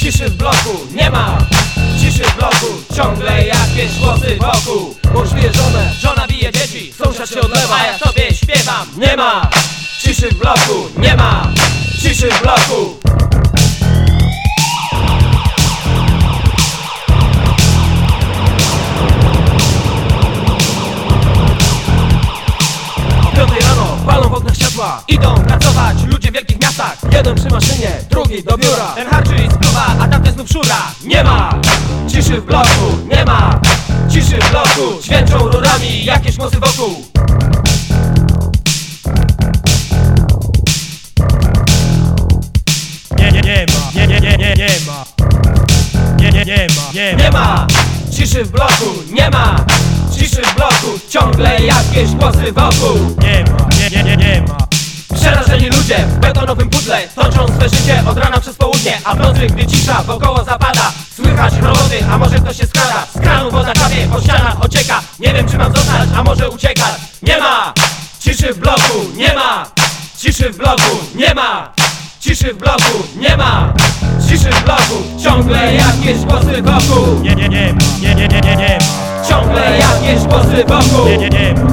Ciszy w bloku, nie ma. Ciszy w bloku, ciągle jakieś głosy wokół. Mąż żonę, żona bije dzieci Sąsiad się odlewa, a ja sobie śpiewam. Nie ma. Ciszy w bloku, nie ma. Ciszy w bloku Idą pracować ludzie w wielkich miastach. Jeden przy maszynie, drugi do biura. Ten harczy i spluwa, a tamten znów szura. Nie ma. Ciszy w bloku, nie ma. Ciszy w bloku. Święczą rurami jakieś mocy wokół. Nie, nie, nie ma, nie, nie, nie, nie, nie ma. Nie, nie, nie ma, nie Nie ma. Ciszy w bloku, nie ma. Ciszy w bloku Ciągle jakieś głosy wokół. Nie ma, Przerażeni ludzie w betonowym pudle Toczą swe życie od rana przez południe A w nocy, gdy cisza wokoło zapada Słychać roboty, a może ktoś się skrada Z kranu woda kapie, po ścianach ocieka. Nie wiem czy mam zostać, a może uciekać. Nie ma! Ciszy w bloku, nie ma! Ciszy w bloku, nie ma! Ciszy w bloku, nie ma! Ciszy w bloku Ciągle jakieś głosy wokół. Nie, nie, nie nie, nie, nie, nie, nie Ciągle jakieś głosy wokół. Nie, nie, nie